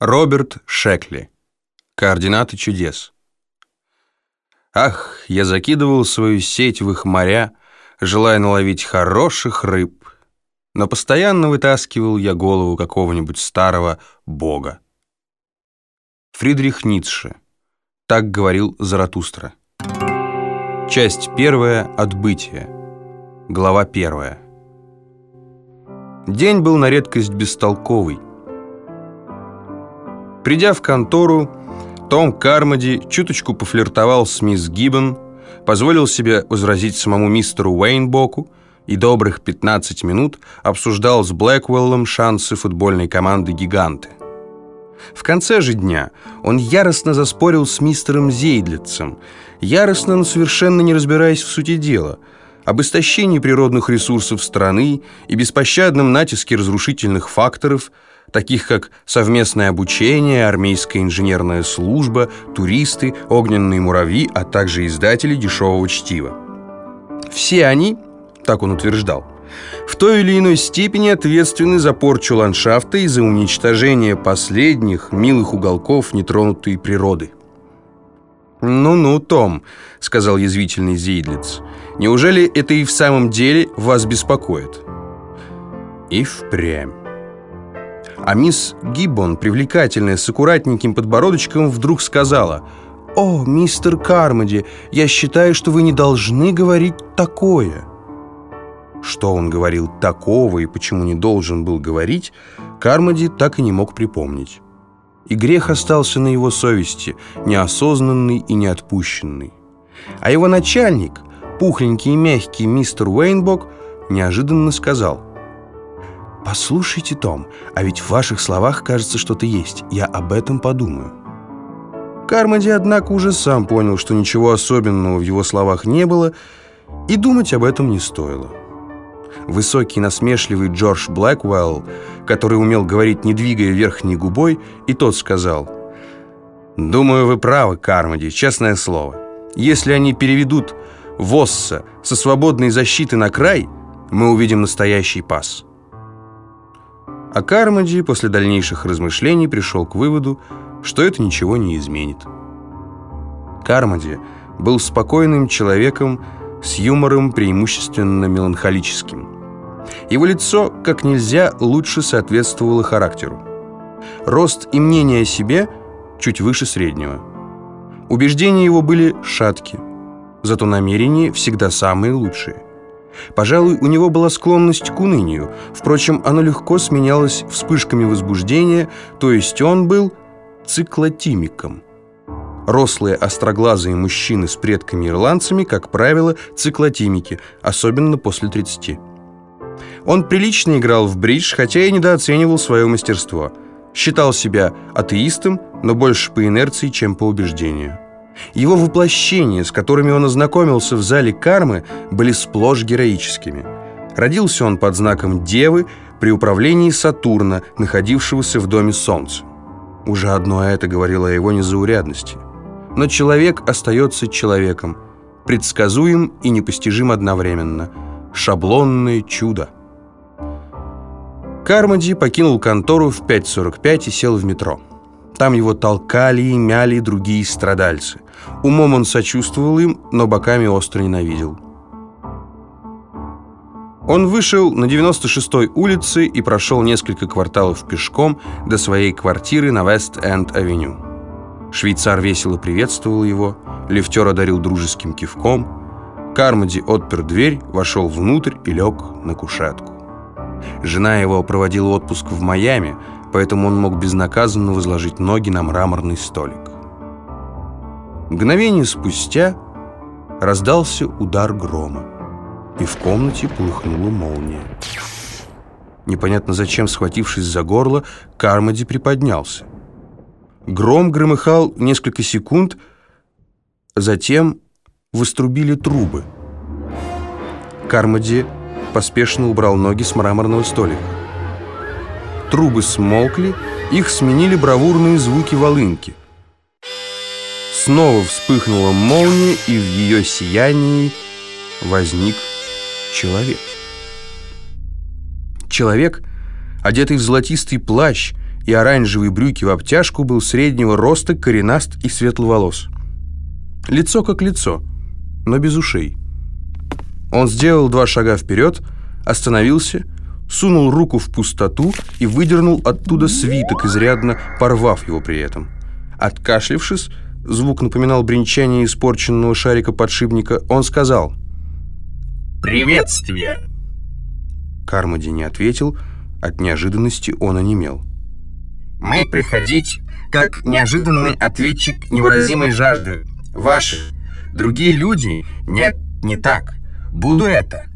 Роберт Шекли. Координаты чудес. Ах, я закидывал свою сеть в их моря, желая наловить хороших рыб, но постоянно вытаскивал я голову какого-нибудь старого бога. Фридрих Ницше. Так говорил Заратустра. Часть первая. Отбытие. Глава первая. День был на редкость бестолковый. Придя в контору, том Кармоди чуточку пофлиртовал с мисс Гиббон, позволил себе возразить самому мистеру Уэйнбоку и добрых 15 минут обсуждал с Блэквеллом шансы футбольной команды «Гиганты». В конце же дня он яростно заспорил с мистером Зейдлицем, яростно, но совершенно не разбираясь в сути дела, об истощении природных ресурсов страны и беспощадном натиске разрушительных факторов – таких как совместное обучение, армейская инженерная служба, туристы, огненные муравьи, а также издатели дешевого чтива. Все они, так он утверждал, в той или иной степени ответственны за порчу ландшафта и за уничтожение последних милых уголков нетронутой природы. «Ну-ну, Том», — сказал язвительный Зейдлиц, «неужели это и в самом деле вас беспокоит?» И впрямь. А мисс Гиббон, привлекательная, с аккуратненьким подбородочком, вдруг сказала «О, мистер Кармоди, я считаю, что вы не должны говорить такое». Что он говорил такого и почему не должен был говорить, Кармоди так и не мог припомнить. И грех остался на его совести, неосознанный и неотпущенный. А его начальник, пухленький и мягкий мистер Уэйнбок, неожиданно сказал – «Послушайте, Том, а ведь в ваших словах, кажется, что-то есть. Я об этом подумаю». Кармоди, однако, уже сам понял, что ничего особенного в его словах не было, и думать об этом не стоило. Высокий насмешливый Джордж Блэквелл, который умел говорить, не двигая верхней губой, и тот сказал, «Думаю, вы правы, Кармоди, честное слово. Если они переведут Восса со свободной защиты на край, мы увидим настоящий пас». А Кармоди после дальнейших размышлений пришел к выводу, что это ничего не изменит. Кармоди был спокойным человеком с юмором преимущественно меланхолическим. Его лицо как нельзя лучше соответствовало характеру. Рост и мнение о себе чуть выше среднего. Убеждения его были шатки, зато намерения всегда самые лучшие. Пожалуй, у него была склонность к унынию. Впрочем, оно легко сменялось вспышками возбуждения, то есть он был циклотимиком. Рослые остроглазые мужчины с предками-ирландцами, как правило, циклотимики, особенно после 30. Он прилично играл в бридж, хотя и недооценивал свое мастерство. Считал себя атеистом, но больше по инерции, чем по убеждению. Его воплощения, с которыми он ознакомился в зале кармы, были сплошь героическими. Родился он под знаком Девы при управлении Сатурна, находившегося в Доме Солнца. Уже одно это говорило о его незаурядности. Но человек остается человеком, предсказуем и непостижим одновременно. Шаблонное чудо. Кармоди покинул контору в 5.45 и сел в метро. Там его толкали и мяли другие страдальцы. Умом он сочувствовал им, но боками остро ненавидел. Он вышел на 96-й улице и прошел несколько кварталов пешком до своей квартиры на Вест-Энд-авеню. Швейцар весело приветствовал его, лифтер одарил дружеским кивком. Кармоди отпер дверь, вошел внутрь и лег на кушетку. Жена его проводила отпуск в Майами, поэтому он мог безнаказанно возложить ноги на мраморный столик. Мгновение спустя раздался удар грома, и в комнате полыхнула молния. Непонятно зачем, схватившись за горло, Кармоди приподнялся. Гром громыхал несколько секунд, затем выструбили трубы. Кармоди поспешно убрал ноги с мраморного столика. Трубы смолкли, их сменили бравурные звуки волынки. Снова вспыхнула молния, и в ее сиянии возник человек. Человек, одетый в золотистый плащ, и оранжевые брюки в обтяжку был среднего роста, коренаст и светловолос. Лицо как лицо, но без ушей. Он сделал два шага вперед, остановился, сунул руку в пустоту и выдернул оттуда свиток, изрядно порвав его при этом. Откашлившись, звук напоминал бренчание испорченного шарика подшипника, он сказал «Приветствие!» Кармоди не ответил, от неожиданности он онемел. «Мы приходить, как неожиданный ответчик невыразимой жажды. Ваши, другие люди, нет, не так. Буду это.